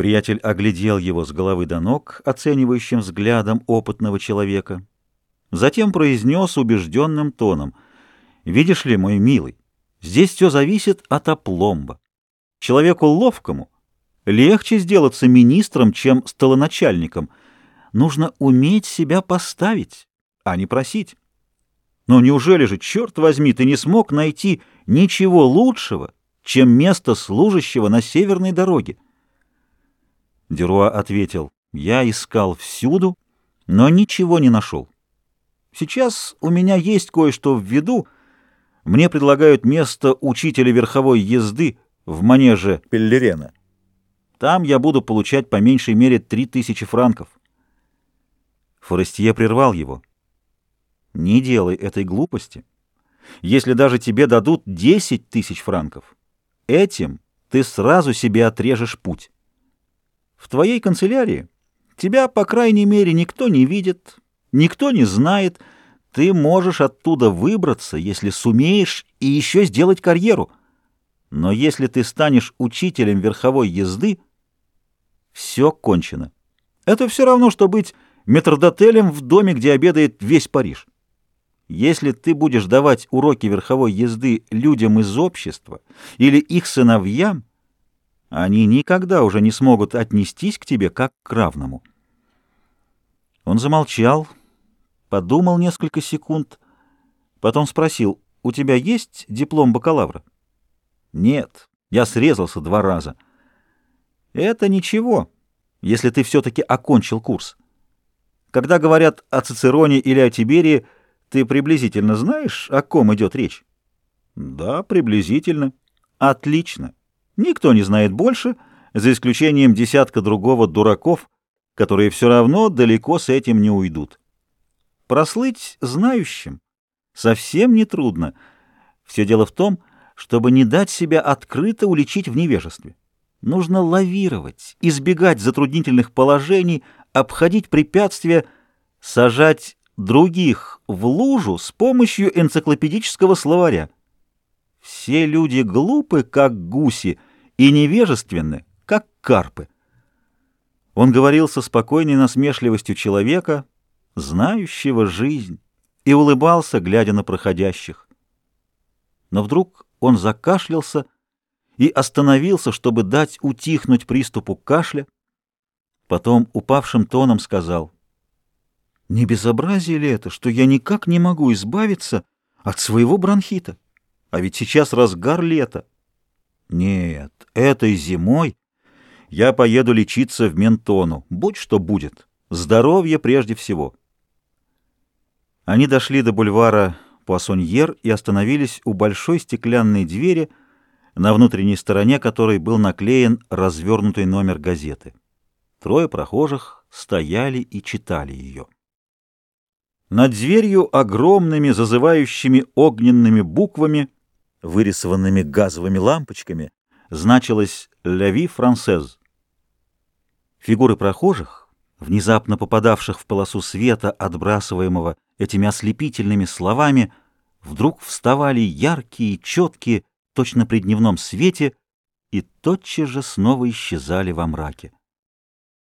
Приятель оглядел его с головы до ног, оценивающим взглядом опытного человека. Затем произнес убежденным тоном. «Видишь ли, мой милый, здесь все зависит от опломба. Человеку ловкому легче сделаться министром, чем столоначальником. Нужно уметь себя поставить, а не просить. Но неужели же, черт возьми, ты не смог найти ничего лучшего, чем место служащего на северной дороге?» Деруа ответил, «Я искал всюду, но ничего не нашел. Сейчас у меня есть кое-что в виду. Мне предлагают место учителя верховой езды в манеже Пеллерена. Там я буду получать по меньшей мере три тысячи франков». Форестье прервал его. «Не делай этой глупости. Если даже тебе дадут десять тысяч франков, этим ты сразу себе отрежешь путь». В твоей канцелярии тебя, по крайней мере, никто не видит, никто не знает. Ты можешь оттуда выбраться, если сумеешь, и еще сделать карьеру. Но если ты станешь учителем верховой езды, все кончено. Это все равно, что быть метрдотелем в доме, где обедает весь Париж. Если ты будешь давать уроки верховой езды людям из общества или их сыновьям, они никогда уже не смогут отнестись к тебе как к равному. Он замолчал, подумал несколько секунд, потом спросил, «У тебя есть диплом бакалавра?» «Нет, я срезался два раза». «Это ничего, если ты все-таки окончил курс. Когда говорят о Цицероне или о Тиберии, ты приблизительно знаешь, о ком идет речь?» «Да, приблизительно». «Отлично. Никто не знает больше, за исключением десятка другого дураков, которые все равно далеко с этим не уйдут. Прослыть знающим совсем не трудно. Все дело в том, чтобы не дать себя открыто уличить в невежестве. Нужно лавировать, избегать затруднительных положений, обходить препятствия, сажать других в лужу с помощью энциклопедического словаря. Все люди глупы, как гуси, и невежественны, как карпы. Он говорил со спокойной насмешливостью человека, знающего жизнь, и улыбался, глядя на проходящих. Но вдруг он закашлялся и остановился, чтобы дать утихнуть приступу кашля, потом упавшим тоном сказал, «Не безобразие ли это, что я никак не могу избавиться от своего бронхита? А ведь сейчас разгар лета. Нет, этой зимой я поеду лечиться в Ментону, будь что будет. Здоровье прежде всего. Они дошли до бульвара Пуассоньер и остановились у большой стеклянной двери, на внутренней стороне которой был наклеен развернутый номер газеты. Трое прохожих стояли и читали ее. Над дверью огромными зазывающими огненными буквами вырисованными газовыми лампочками, значилось «La vie française». Фигуры прохожих, внезапно попадавших в полосу света, отбрасываемого этими ослепительными словами, вдруг вставали яркие, четкие, точно при дневном свете, и тотчас же снова исчезали во мраке.